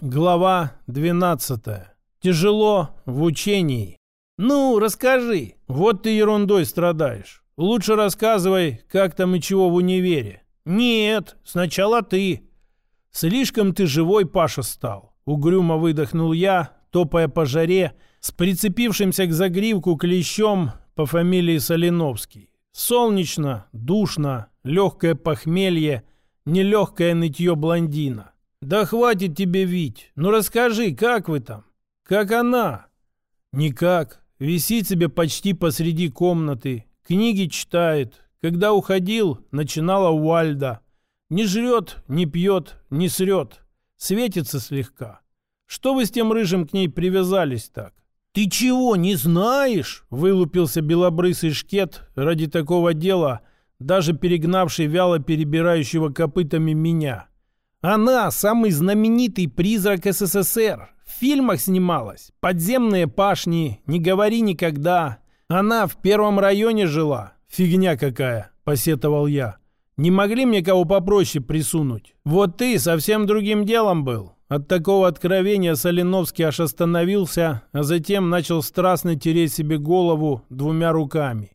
Глава 12. Тяжело в учении. Ну, расскажи. Вот ты ерундой страдаешь. Лучше рассказывай, как там и чего в универе. Нет, сначала ты. Слишком ты живой, Паша, стал. Угрюмо выдохнул я, топая по жаре, с прицепившимся к загривку клещом по фамилии Соленовский. Солнечно, душно, легкое похмелье, нелегкое нытье блондина. «Да хватит тебе, Вить! Ну расскажи, как вы там? Как она?» «Никак. Висит себе почти посреди комнаты. Книги читает. Когда уходил, начинала Уальда. Не жрет, не пьет, не срет. Светится слегка. Что вы с тем рыжим к ней привязались так?» «Ты чего, не знаешь?» — вылупился белобрысый шкет ради такого дела, даже перегнавший вяло перебирающего копытами меня. Она самый знаменитый призрак СССР. В фильмах снималась. Подземные пашни, не говори никогда. Она в первом районе жила. Фигня какая, посетовал я. Не могли мне кого попроще присунуть? Вот ты совсем другим делом был. От такого откровения Соленовский аж остановился, а затем начал страстно тереть себе голову двумя руками.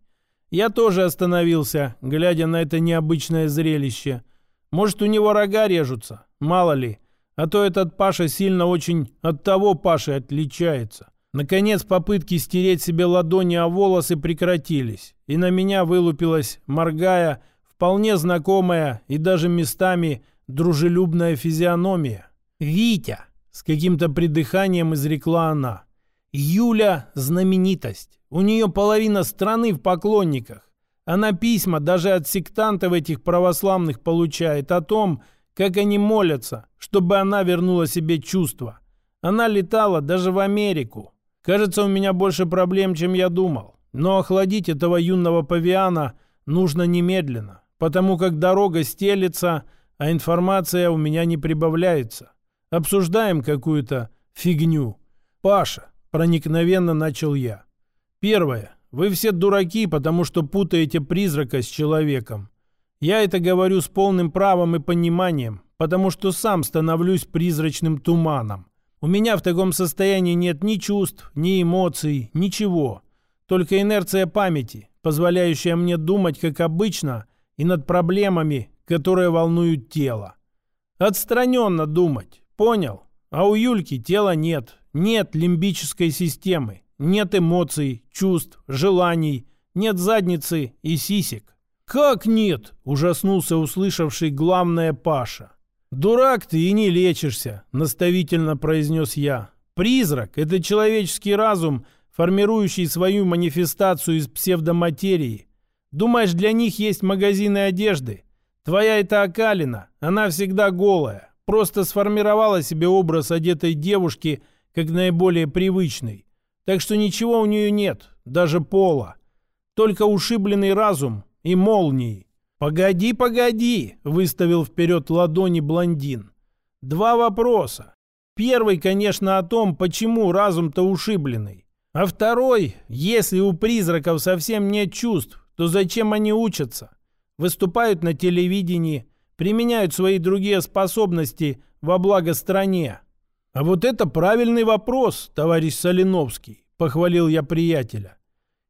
Я тоже остановился, глядя на это необычное зрелище – может, у него рога режутся, мало ли. А то этот Паша сильно очень от того Паши отличается. Наконец попытки стереть себе ладони о волосы прекратились, и на меня вылупилась, моргая, вполне знакомая и даже местами дружелюбная физиономия. «Витя!» — с каким-то придыханием изрекла она. «Юля — знаменитость. У нее половина страны в поклонниках. Она письма даже от сектантов этих православных получает о том, как они молятся, чтобы она вернула себе чувства. Она летала даже в Америку. Кажется, у меня больше проблем, чем я думал. Но охладить этого юного павиана нужно немедленно, потому как дорога стелится, а информация у меня не прибавляется. Обсуждаем какую-то фигню. Паша, проникновенно начал я. Первое. Вы все дураки, потому что путаете призрака с человеком. Я это говорю с полным правом и пониманием, потому что сам становлюсь призрачным туманом. У меня в таком состоянии нет ни чувств, ни эмоций, ничего. Только инерция памяти, позволяющая мне думать, как обычно, и над проблемами, которые волнуют тело. Отстраненно думать, понял? А у Юльки тела нет, нет лимбической системы. Нет эмоций, чувств, желаний, нет задницы и сисек. «Как нет?» – ужаснулся услышавший главное Паша. «Дурак ты и не лечишься», – наставительно произнес я. «Призрак – это человеческий разум, формирующий свою манифестацию из псевдоматерии. Думаешь, для них есть магазины одежды? Твоя это окалина, она всегда голая. Просто сформировала себе образ одетой девушки как наиболее привычный. Так что ничего у нее нет, даже пола. Только ушибленный разум и молнии. «Погоди, погоди!» — выставил вперед ладони блондин. «Два вопроса. Первый, конечно, о том, почему разум-то ушибленный. А второй, если у призраков совсем нет чувств, то зачем они учатся? Выступают на телевидении, применяют свои другие способности во благо стране. «А вот это правильный вопрос, товарищ Соленовский», — похвалил я приятеля.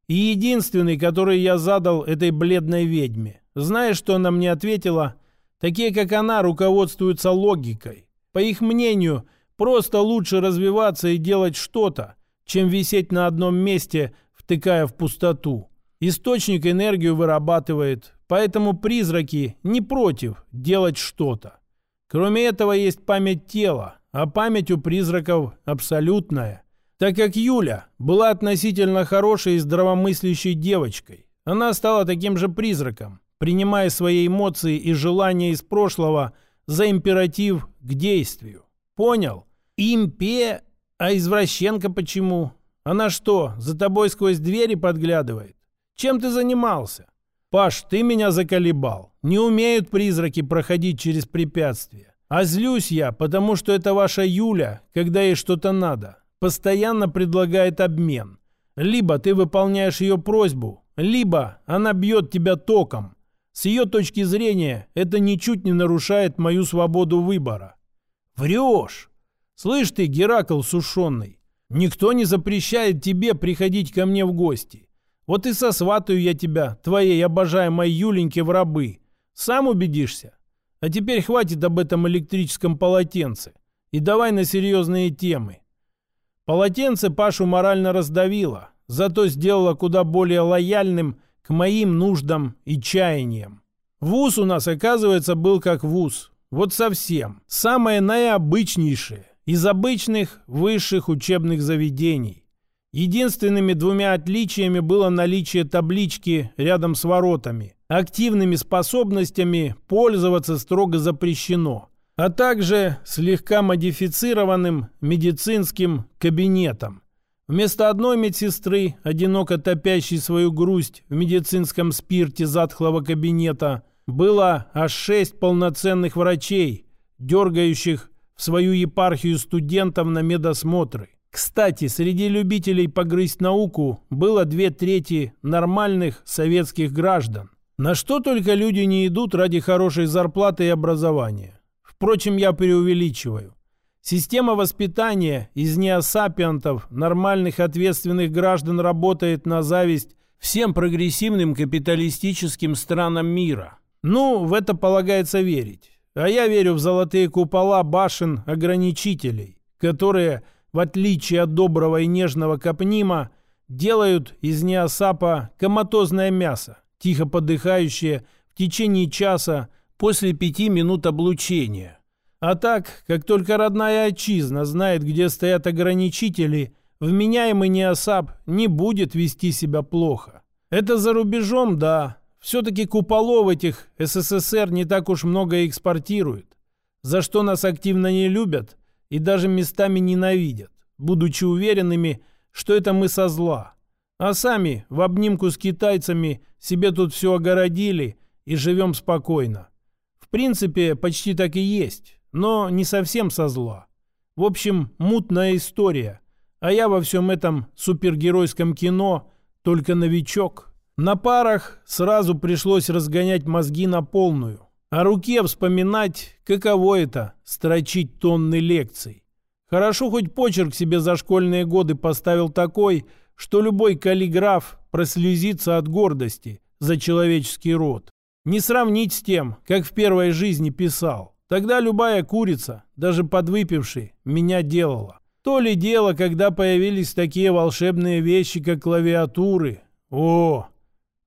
«И единственный, который я задал этой бледной ведьме. Знаешь, что она мне ответила? Такие, как она, руководствуются логикой. По их мнению, просто лучше развиваться и делать что-то, чем висеть на одном месте, втыкая в пустоту. Источник энергию вырабатывает, поэтому призраки не против делать что-то. Кроме этого есть память тела, а память у призраков абсолютная. Так как Юля была относительно хорошей и здравомыслящей девочкой, она стала таким же призраком, принимая свои эмоции и желания из прошлого за императив к действию. Понял? Импе... А извращенка почему? Она что, за тобой сквозь двери подглядывает? Чем ты занимался? Паш, ты меня заколебал. Не умеют призраки проходить через препятствия. А злюсь я, потому что это ваша Юля, когда ей что-то надо, постоянно предлагает обмен. Либо ты выполняешь ее просьбу, либо она бьет тебя током. С ее точки зрения это ничуть не нарушает мою свободу выбора. Врешь. Слышь ты, Геракл сушеный, никто не запрещает тебе приходить ко мне в гости. Вот и сосватаю я тебя, твоей обожаемой Юленьке, в рабы. Сам убедишься. А теперь хватит об этом электрическом полотенце. И давай на серьезные темы. Полотенце Пашу морально раздавило, зато сделало куда более лояльным к моим нуждам и чаяниям. Вуз у нас, оказывается, был как вуз. Вот совсем. Самое наиобычнейшее из обычных высших учебных заведений. Единственными двумя отличиями было наличие таблички рядом с воротами. Активными способностями пользоваться строго запрещено, а также слегка модифицированным медицинским кабинетом. Вместо одной медсестры, одиноко топящей свою грусть в медицинском спирте затхлого кабинета, было аж шесть полноценных врачей, дергающих в свою епархию студентов на медосмотры. Кстати, среди любителей погрызть науку было две трети нормальных советских граждан. На что только люди не идут ради хорошей зарплаты и образования. Впрочем, я преувеличиваю. Система воспитания из неосапиантов, нормальных ответственных граждан работает на зависть всем прогрессивным капиталистическим странам мира. Ну, в это полагается верить. А я верю в золотые купола башен ограничителей, которые, в отличие от доброго и нежного капнима, делают из неосапа коматозное мясо, тихо подыхающее в течение часа после пяти минут облучения. А так, как только родная отчизна знает, где стоят ограничители, вменяемый неосап не будет вести себя плохо. Это за рубежом, да, все-таки куполов этих СССР не так уж много экспортирует, за что нас активно не любят и даже местами ненавидят, будучи уверенными, что это мы со зла. А сами в обнимку с китайцами себе тут все огородили и живем спокойно. В принципе, почти так и есть, но не совсем со зла. В общем, мутная история. А я во всем этом супергеройском кино только новичок – на парах сразу пришлось разгонять мозги на полную, а руке вспоминать, каково это – строчить тонны лекций. Хорошо хоть почерк себе за школьные годы поставил такой, что любой каллиграф прослезится от гордости за человеческий род. Не сравнить с тем, как в первой жизни писал. Тогда любая курица, даже подвыпивший, меня делала. То ли дело, когда появились такие волшебные вещи, как клавиатуры. О,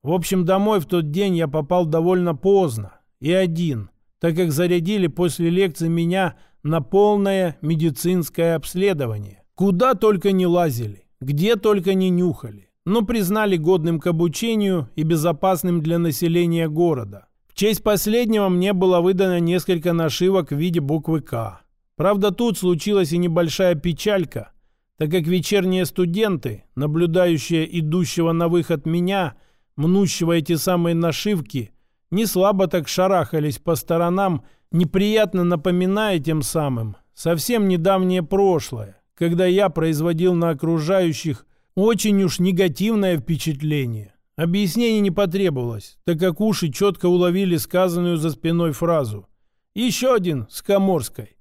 в общем, домой в тот день я попал довольно поздно и один, так как зарядили после лекции меня на полное медицинское обследование. Куда только не лазили, где только не нюхали, но признали годным к обучению и безопасным для населения города. В честь последнего мне было выдано несколько нашивок в виде буквы «К». Правда, тут случилась и небольшая печалька, так как вечерние студенты, наблюдающие идущего на выход меня, мнущего эти самые нашивки, не слабо так шарахались по сторонам, неприятно напоминая тем самым совсем недавнее прошлое, когда я производил на окружающих очень уж негативное впечатление. Объяснений не потребовалось, так как уши четко уловили сказанную за спиной фразу. Еще один с Коморской.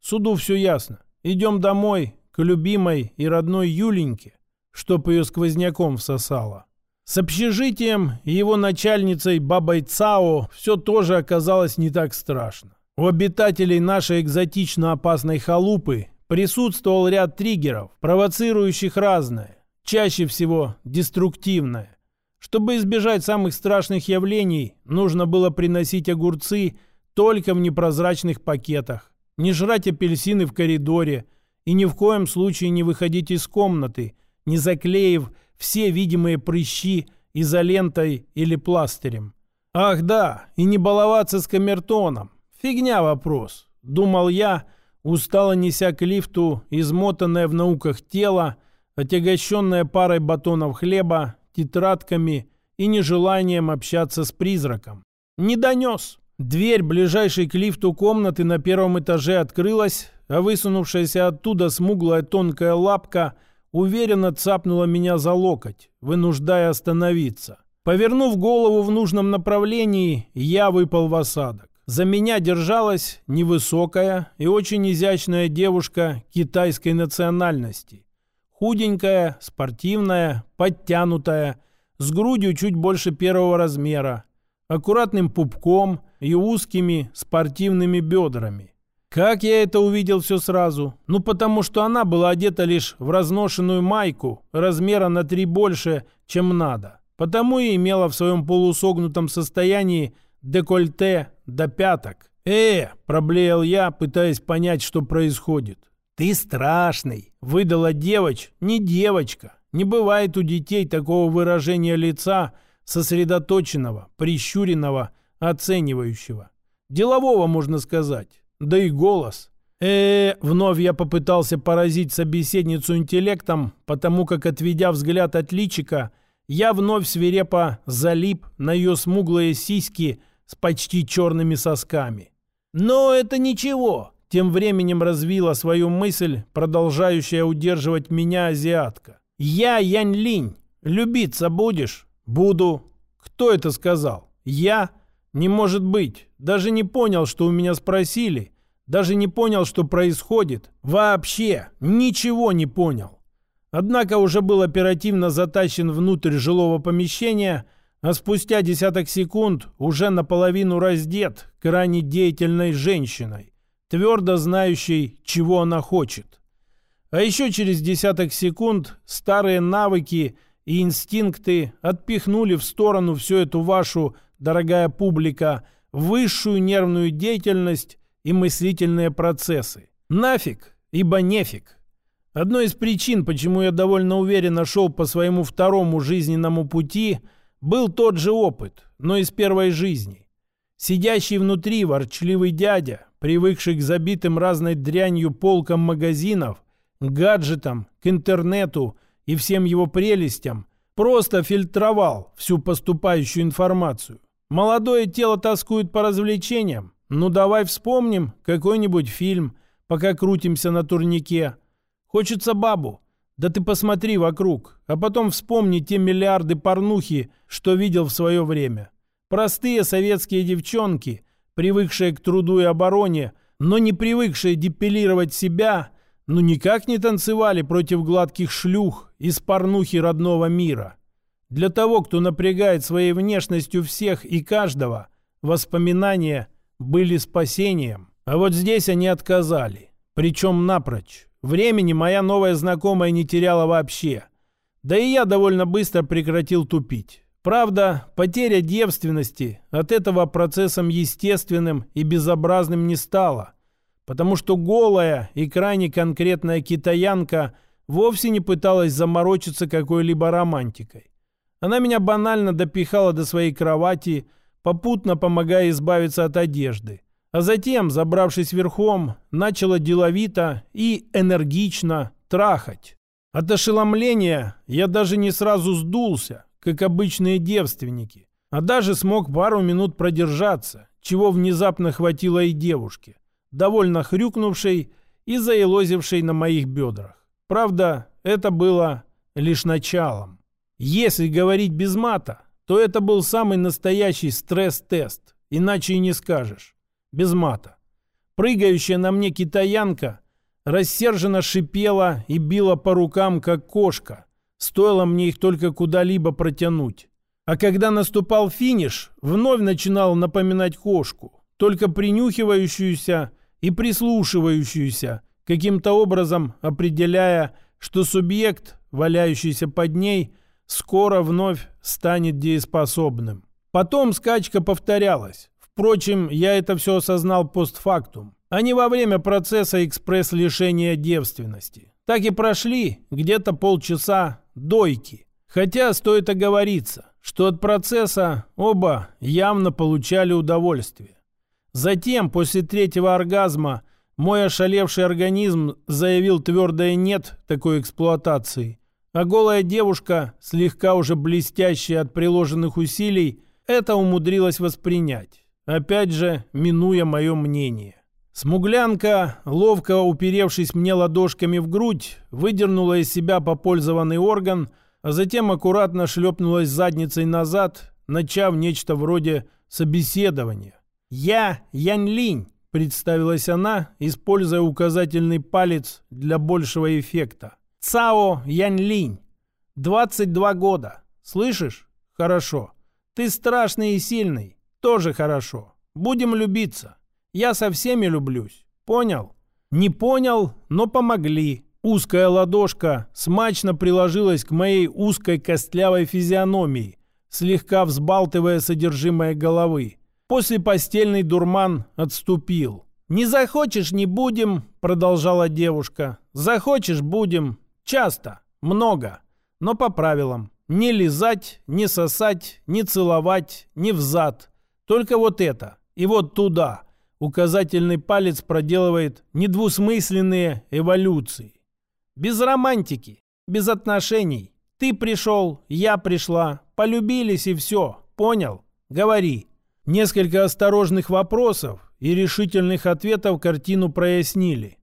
Суду все ясно. Идем домой к любимой и родной Юленьке, чтоб ее сквозняком всосало. С общежитием и его начальницей бабой Цао все тоже оказалось не так страшно. У обитателей нашей экзотично опасной халупы присутствовал ряд триггеров, провоцирующих разное, чаще всего деструктивное. Чтобы избежать самых страшных явлений, нужно было приносить огурцы только в непрозрачных пакетах, не жрать апельсины в коридоре и ни в коем случае не выходить из комнаты, не заклеив все видимые прыщи изолентой или пластырем. Ах да, и не баловаться с камертоном. Фигня вопрос, думал я, устало неся к лифту измотанное в науках тело, отягощенное парой батонов хлеба, тетрадками и нежеланием общаться с призраком. Не донес. Дверь ближайшей к лифту комнаты на первом этаже открылась, а высунувшаяся оттуда смуглая тонкая лапка – уверенно цапнула меня за локоть, вынуждая остановиться. Повернув голову в нужном направлении, я выпал в осадок. За меня держалась невысокая и очень изящная девушка китайской национальности. Худенькая, спортивная, подтянутая, с грудью чуть больше первого размера, аккуратным пупком и узкими спортивными бедрами. Как я это увидел все сразу? Ну, потому что она была одета лишь в разношенную майку, размера на три больше, чем надо. Потому и имела в своем полусогнутом состоянии декольте до пяток. «Э!» – проблеял я, пытаясь понять, что происходит. «Ты страшный!» – выдала девочка. «Не девочка. Не бывает у детей такого выражения лица, сосредоточенного, прищуренного, оценивающего. Делового, можно сказать. Да и голос. -э вновь я попытался поразить собеседницу интеллектом, потому как, отведя взгляд от личика, я вновь свирепо залип на ее смуглые сиськи с почти черными сосками. «Но это ничего!» Тем временем развила свою мысль, продолжающая удерживать меня азиатка. «Я Янь Линь. Любиться будешь?» «Буду». «Кто это сказал?» «Я?» «Не может быть. Даже не понял, что у меня спросили. Даже не понял, что происходит. Вообще ничего не понял». Однако уже был оперативно затащен внутрь жилого помещения, а спустя десяток секунд уже наполовину раздет крайне деятельной женщиной, твердо знающей, чего она хочет. А еще через десяток секунд старые навыки и инстинкты отпихнули в сторону всю эту вашу, дорогая публика, высшую нервную деятельность и мыслительные процессы. Нафиг, ибо нефиг. Одной из причин, почему я довольно уверенно шел по своему второму жизненному пути, был тот же опыт, но из первой жизни. Сидящий внутри ворчливый дядя, привыкший к забитым разной дрянью полкам магазинов, гаджетам, к интернету и всем его прелестям, просто фильтровал всю поступающую информацию. Молодое тело тоскует по развлечениям. Ну давай вспомним какой-нибудь фильм, пока крутимся на турнике. Хочется бабу. Да ты посмотри вокруг, а потом вспомни те миллиарды порнухи, что видел в свое время. Простые советские девчонки, привыкшие к труду и обороне, но не привыкшие депилировать себя – ну никак не танцевали против гладких шлюх из порнухи родного мира. Для того, кто напрягает своей внешностью всех и каждого, воспоминания были спасением. А вот здесь они отказали. Причем напрочь. Времени моя новая знакомая не теряла вообще. Да и я довольно быстро прекратил тупить. Правда, потеря девственности от этого процессом естественным и безобразным не стала потому что голая и крайне конкретная китаянка вовсе не пыталась заморочиться какой-либо романтикой. Она меня банально допихала до своей кровати, попутно помогая избавиться от одежды. А затем, забравшись верхом, начала деловито и энергично трахать. От ошеломления я даже не сразу сдулся, как обычные девственники, а даже смог пару минут продержаться, чего внезапно хватило и девушке довольно хрюкнувшей и заелозившей на моих бедрах. Правда, это было лишь началом. Если говорить без мата, то это был самый настоящий стресс-тест, иначе и не скажешь. Без мата. Прыгающая на мне китаянка рассерженно шипела и била по рукам, как кошка. Стоило мне их только куда-либо протянуть. А когда наступал финиш, вновь начинал напоминать кошку, только принюхивающуюся и прислушивающуюся, каким-то образом определяя, что субъект, валяющийся под ней, скоро вновь станет дееспособным. Потом скачка повторялась. Впрочем, я это все осознал постфактум, а не во время процесса экспресс-лишения девственности. Так и прошли где-то полчаса дойки. Хотя стоит оговориться, что от процесса оба явно получали удовольствие. Затем, после третьего оргазма, мой ошалевший организм заявил твердое «нет» такой эксплуатации, а голая девушка, слегка уже блестящая от приложенных усилий, это умудрилась воспринять, опять же, минуя мое мнение. Смуглянка, ловко уперевшись мне ладошками в грудь, выдернула из себя попользованный орган, а затем аккуратно шлепнулась задницей назад, начав нечто вроде собеседования. «Я Янь Линь», — представилась она, используя указательный палец для большего эффекта. «Цао Янь Линь. 22 года. Слышишь? Хорошо. Ты страшный и сильный. Тоже хорошо. Будем любиться. Я со всеми люблюсь. Понял? Не понял, но помогли. Узкая ладошка смачно приложилась к моей узкой костлявой физиономии, слегка взбалтывая содержимое головы. После постельный дурман отступил. «Не захочешь – не будем», – продолжала девушка. «Захочешь – будем. Часто. Много. Но по правилам. Не лизать, не сосать, не целовать, не взад. Только вот это. И вот туда. Указательный палец проделывает недвусмысленные эволюции. Без романтики, без отношений. Ты пришел, я пришла, полюбились и все. Понял? Говори. Несколько осторожных вопросов и решительных ответов картину прояснили.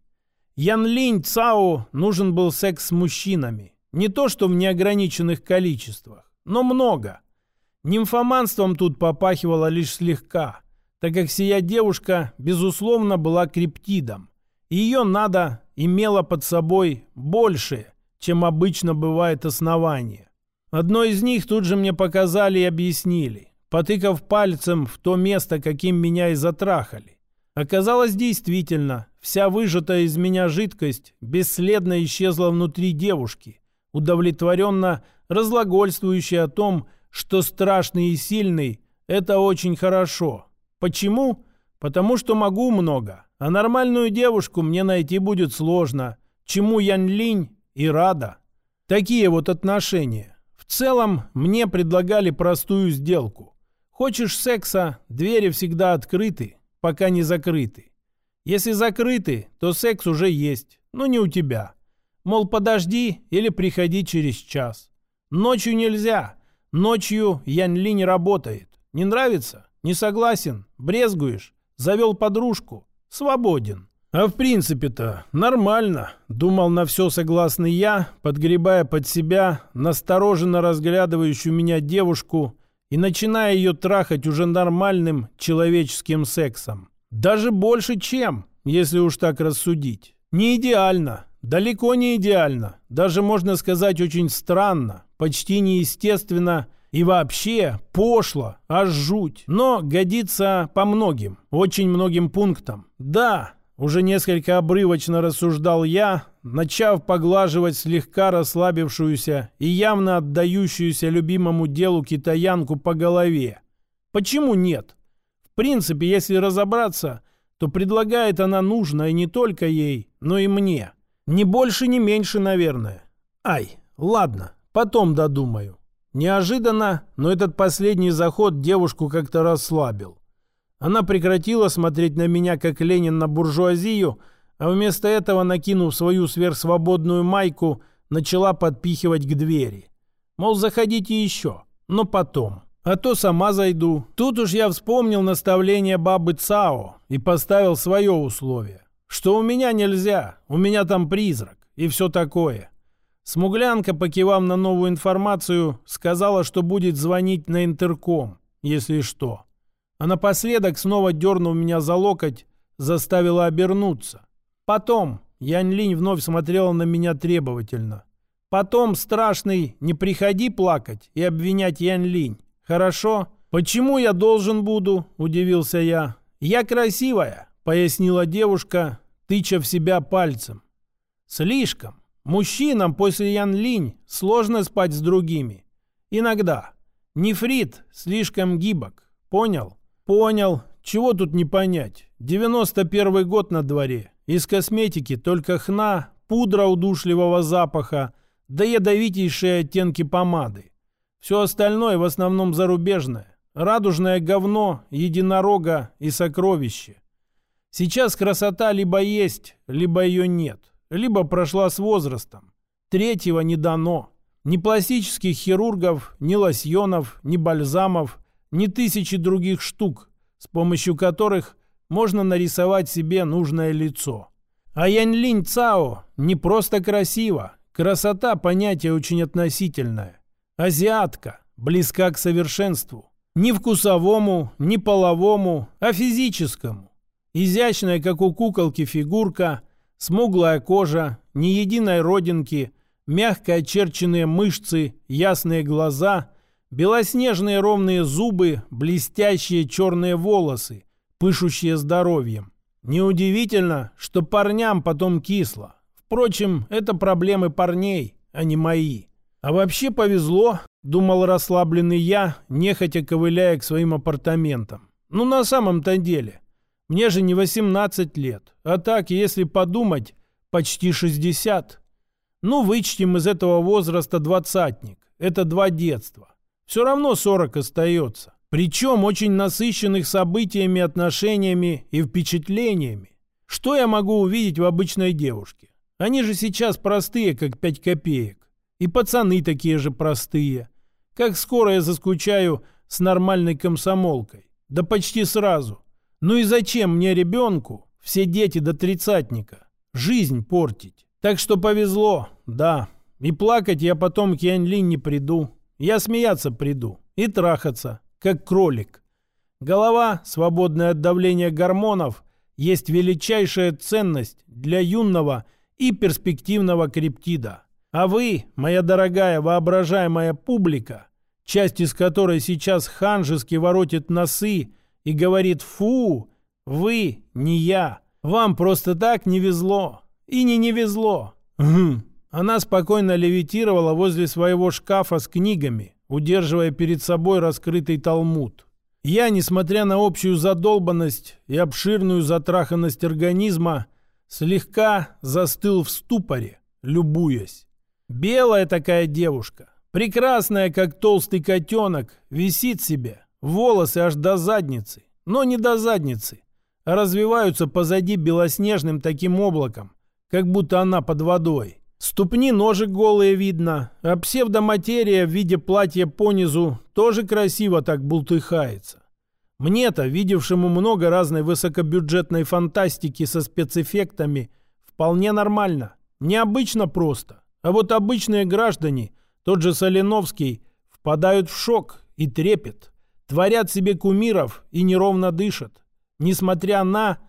Ян Линь Цао нужен был секс с мужчинами. Не то, что в неограниченных количествах, но много. Нимфоманством тут попахивало лишь слегка, так как сия девушка, безусловно, была криптидом. Ее надо имела под собой больше, чем обычно бывает основание. Одно из них тут же мне показали и объяснили, потыкав пальцем в то место, каким меня и затрахали. Оказалось, действительно, вся выжатая из меня жидкость бесследно исчезла внутри девушки, удовлетворенно разлагольствующий о том, что страшный и сильный – это очень хорошо. Почему? Потому что могу много, а нормальную девушку мне найти будет сложно, чему Ян Линь и рада. Такие вот отношения. В целом, мне предлагали простую сделку. Хочешь секса, двери всегда открыты, пока не закрыты. Если закрыты, то секс уже есть, но не у тебя. Мол, подожди или приходи через час. Ночью нельзя. Ночью Ян Ли не работает. Не нравится? Не согласен? Брезгуешь? Завел подружку? Свободен. А в принципе-то нормально, думал на все согласный я, подгребая под себя настороженно разглядывающую меня девушку и начиная ее трахать уже нормальным человеческим сексом. Даже больше чем, если уж так рассудить. Не идеально, Далеко не идеально, даже можно сказать очень странно, почти неестественно и вообще пошло, аж жуть. Но годится по многим, очень многим пунктам. Да, уже несколько обрывочно рассуждал я, начав поглаживать слегка расслабившуюся и явно отдающуюся любимому делу китаянку по голове. Почему нет? В принципе, если разобраться, то предлагает она нужное не только ей, но и мне. Не больше, не меньше, наверное. Ай, ладно, потом додумаю. Неожиданно, но этот последний заход девушку как-то расслабил. Она прекратила смотреть на меня, как Ленин на буржуазию, а вместо этого, накинув свою сверхсвободную майку, начала подпихивать к двери. Мол, заходите еще, но потом. А то сама зайду. Тут уж я вспомнил наставление бабы Цао и поставил свое условие что у меня нельзя, у меня там призрак и все такое. Смуглянка, покивав на новую информацию, сказала, что будет звонить на интерком, если что. А напоследок, снова дернув меня за локоть, заставила обернуться. Потом Янь Линь вновь смотрела на меня требовательно. Потом, страшный, не приходи плакать и обвинять Янь Линь. Хорошо? Почему я должен буду? Удивился я. Я красивая, пояснила девушка, тыча в себя пальцем. Слишком. Мужчинам после Ян Линь сложно спать с другими. Иногда. Нефрит слишком гибок. Понял? Понял. Чего тут не понять? 91 год на дворе. Из косметики только хна, пудра удушливого запаха, да ядовитейшие оттенки помады. Все остальное в основном зарубежное. Радужное говно, единорога и сокровище. Сейчас красота либо есть, либо ее нет. Либо прошла с возрастом. Третьего не дано. Ни пластических хирургов, ни лосьонов, ни бальзамов, ни тысячи других штук, с помощью которых можно нарисовать себе нужное лицо. А Янь Линь Цао не просто красиво. Красота – понятие очень относительное. Азиатка, близка к совершенству. Ни вкусовому, ни половому, а физическому. Изящная, как у куколки, фигурка, смуглая кожа, ни единой родинки, мягко очерченные мышцы, ясные глаза, белоснежные ровные зубы, блестящие черные волосы, пышущие здоровьем. Неудивительно, что парням потом кисло. Впрочем, это проблемы парней, а не мои. А вообще повезло, думал расслабленный я, нехотя ковыляя к своим апартаментам. Ну, на самом-то деле. Мне же не 18 лет. А так, если подумать, почти 60. Ну, вычтем из этого возраста двадцатник. Это два детства. Все равно 40 остается. Причем очень насыщенных событиями, отношениями и впечатлениями. Что я могу увидеть в обычной девушке? Они же сейчас простые, как 5 копеек. И пацаны такие же простые. Как скоро я заскучаю с нормальной комсомолкой. Да почти сразу. Ну и зачем мне ребенку, все дети до тридцатника, жизнь портить? Так что повезло, да. И плакать я потом к Янь-Линь не приду. Я смеяться приду. И трахаться, как кролик. Голова, свободная от давления гормонов, есть величайшая ценность для юного и перспективного криптида. А вы, моя дорогая воображаемая публика, часть из которой сейчас ханжески воротит носы и говорит «фу», вы, не я. Вам просто так не везло. И не не везло. Гм. Она спокойно левитировала возле своего шкафа с книгами, удерживая перед собой раскрытый талмуд. Я, несмотря на общую задолбанность и обширную затраханность организма, слегка застыл в ступоре, любуясь. Белая такая девушка, прекрасная, как толстый котенок, висит себе, Волосы аж до задницы. Но не до задницы. А развиваются позади белоснежным таким облаком, как будто она под водой. Ступни ножек голые видно, а псевдоматерия в виде платья понизу тоже красиво так бултыхается. Мне-то, видевшему много разной высокобюджетной фантастики со спецэффектами, вполне нормально. Необычно просто. А вот обычные граждане, тот же Соленовский, впадают в шок и трепет творят себе кумиров и неровно дышат. Несмотря на...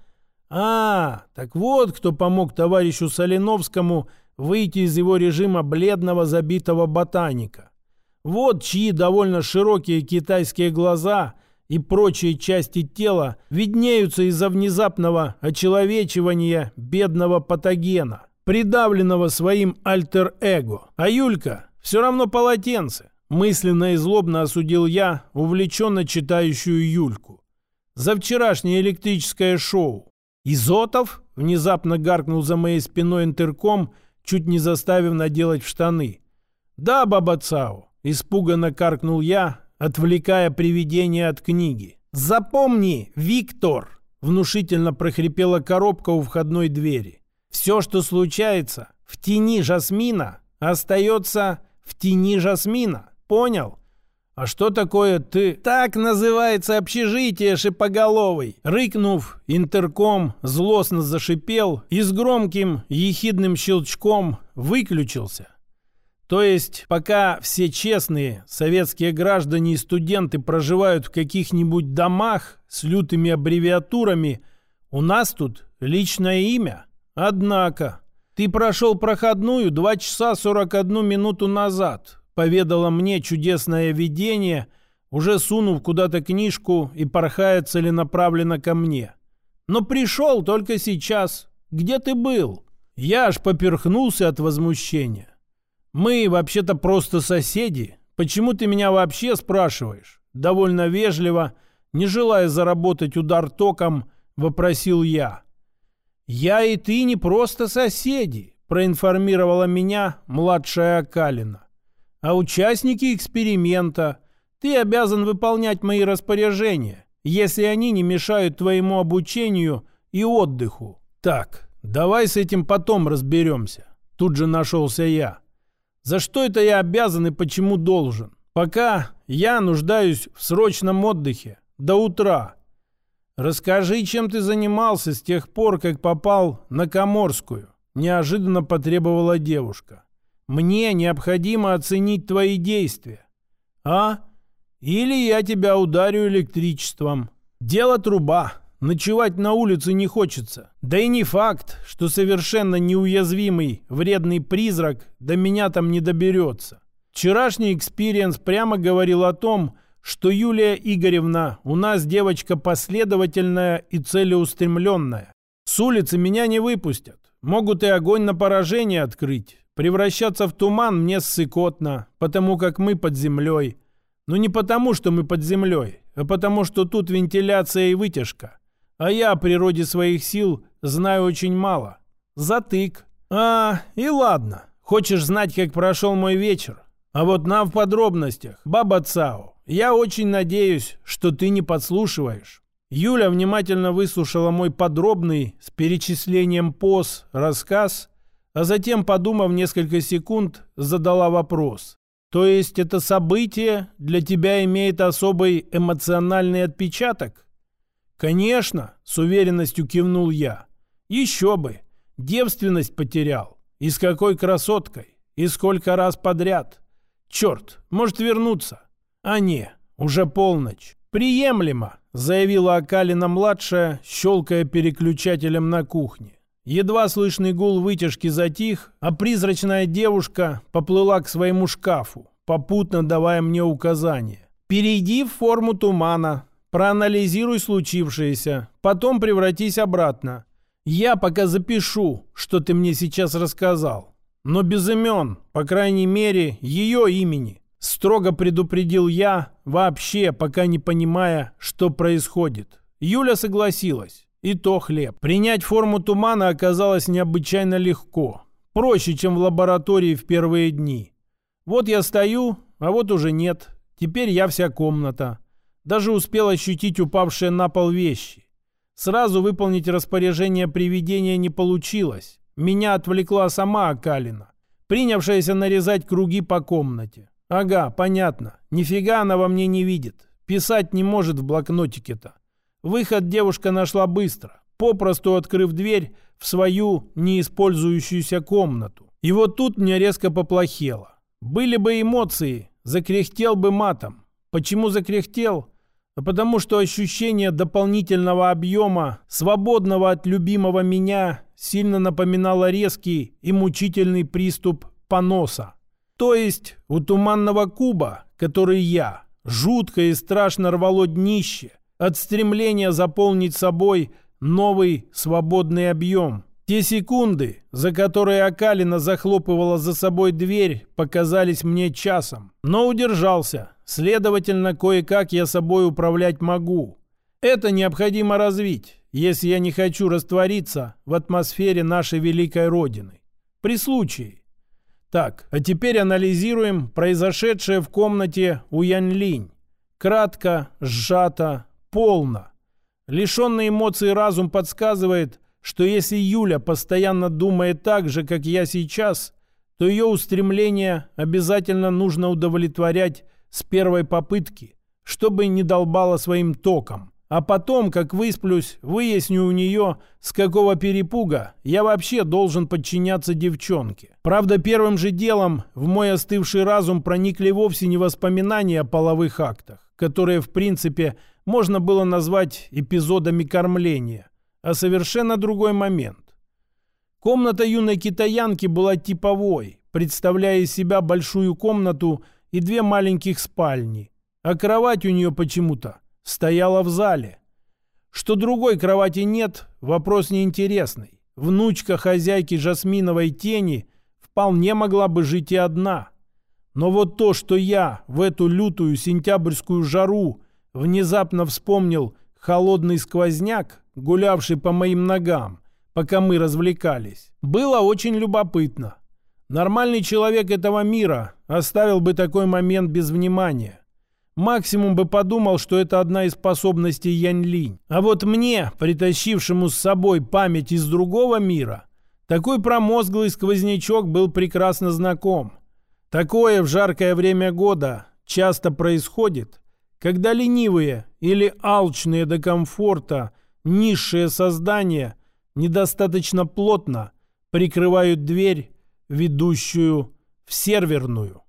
А, так вот кто помог товарищу Соленовскому выйти из его режима бледного забитого ботаника. Вот чьи довольно широкие китайские глаза и прочие части тела виднеются из-за внезапного очеловечивания бедного патогена, придавленного своим альтер-эго. А Юлька все равно полотенце. Мысленно и злобно осудил я увлеченно читающую Юльку. За вчерашнее электрическое шоу. «Изотов?» — внезапно гаркнул за моей спиной интерком, чуть не заставив наделать в штаны. «Да, баба Цао!» — испуганно каркнул я, отвлекая привидение от книги. «Запомни, Виктор!» — внушительно прохрипела коробка у входной двери. «Все, что случается в тени жасмина, остается в тени жасмина». Понял? А что такое ты? Так называется общежитие шипоголовый. Рыкнув, интерком злостно зашипел и с громким ехидным щелчком выключился. То есть, пока все честные советские граждане и студенты проживают в каких-нибудь домах с лютыми аббревиатурами, у нас тут личное имя. Однако, ты прошел проходную 2 часа 41 минуту назад поведала мне чудесное видение, уже сунув куда-то книжку и порхая целенаправленно ко мне. Но пришел только сейчас. Где ты был? Я аж поперхнулся от возмущения. Мы вообще-то просто соседи. Почему ты меня вообще спрашиваешь? Довольно вежливо, не желая заработать удар током, вопросил я. Я и ты не просто соседи, проинформировала меня младшая Акалина а участники эксперимента. Ты обязан выполнять мои распоряжения, если они не мешают твоему обучению и отдыху. Так, давай с этим потом разберемся. Тут же нашелся я. За что это я обязан и почему должен? Пока я нуждаюсь в срочном отдыхе. До утра. Расскажи, чем ты занимался с тех пор, как попал на Коморскую. Неожиданно потребовала девушка. Мне необходимо оценить твои действия. А? или я тебя ударю электричеством. Дело труба. Ночевать на улице не хочется. Да и не факт, что совершенно неуязвимый вредный призрак до меня там не доберется. Вчерашний experience прямо говорил о том, что Юлия Игоревна у нас девочка последовательная и целеустремленная. С улицы меня не выпустят. Могут и огонь на поражение открыть. Превращаться в туман мне ссыкотно, потому как мы под землей. Но не потому, что мы под землей, а потому, что тут вентиляция и вытяжка. А я о природе своих сил знаю очень мало. Затык. А, и ладно. Хочешь знать, как прошел мой вечер? А вот нам в подробностях, баба Цао. Я очень надеюсь, что ты не подслушиваешь. Юля внимательно выслушала мой подробный с перечислением поз рассказ, а затем, подумав несколько секунд, задала вопрос. То есть это событие для тебя имеет особый эмоциональный отпечаток? «Конечно», — с уверенностью кивнул я. «Еще бы! Девственность потерял. И с какой красоткой! И сколько раз подряд! Черт, может вернуться!» «А не, уже полночь. Приемлемо», — заявила Акалина-младшая, щелкая переключателем на кухне. Едва слышный гул вытяжки затих, а призрачная девушка поплыла к своему шкафу, попутно давая мне указания. «Перейди в форму тумана, Проанализируй случившееся, потом превратись обратно. Я пока запишу, что ты мне сейчас рассказал. Но без имен, по крайней мере, ее имени. Строго предупредил я, вообще пока не понимая, что происходит. Юля согласилась. И то хлеб. Принять форму тумана оказалось необычайно легко. Проще, чем в лаборатории в первые дни. Вот я стою, а вот уже нет. Теперь я вся комната. Даже успел ощутить упавшие на пол вещи. Сразу выполнить распоряжение привидения не получилось. Меня отвлекла сама Акалина, принявшаяся нарезать круги по комнате. Ага, понятно. Нифига она во мне не видит. Писать не может в блокнотике-то. Выход девушка нашла быстро, попросту открыв дверь в свою неиспользующуюся комнату. И вот тут мне резко поплохело. Были бы эмоции, закряхтел бы матом. Почему закряхтел? а потому что ощущение дополнительного объема, свободного от любимого меня, сильно напоминало резкий и мучительный приступ поноса. То есть у туманного куба, который я, жутко и страшно рвало днище, от стремления заполнить собой новый свободный объем. Те секунды, за которые Акалина захлопывала за собой дверь, показались мне часом. Но удержался, Следовательно, кое-как я собой управлять могу. Это необходимо развить, если я не хочу раствориться в атмосфере нашей великой Родины. При случае. Так, а теперь анализируем произошедшее в комнате у Янь-Линь. Кратко, сжато, полно. Лишенный эмоций разум подсказывает, что если Юля постоянно думает так же, как я сейчас, то ее устремление обязательно нужно удовлетворять с первой попытки, чтобы не долбала своим током. А потом, как высплюсь, выясню у нее, с какого перепуга я вообще должен подчиняться девчонке. Правда, первым же делом в мой остывший разум проникли вовсе не воспоминания о половых актах, которые, в принципе, можно было назвать эпизодами кормления, а совершенно другой момент. Комната юной китаянки была типовой, представляя из себя большую комнату и две маленьких спальни, а кровать у нее почему-то стояла в зале. Что другой кровати нет, вопрос неинтересный. Внучка хозяйки жасминовой тени вполне могла бы жить и одна. Но вот то, что я в эту лютую сентябрьскую жару внезапно вспомнил холодный сквозняк, гулявший по моим ногам, пока мы развлекались, было очень любопытно. Нормальный человек этого мира оставил бы такой момент без внимания. Максимум бы подумал, что это одна из способностей Янь-Линь. А вот мне, притащившему с собой память из другого мира, такой промозглый сквознячок был прекрасно знаком. Такое в жаркое время года часто происходит, когда ленивые или алчные до комфорта низшие создания недостаточно плотно прикрывают дверь ведущую в серверную.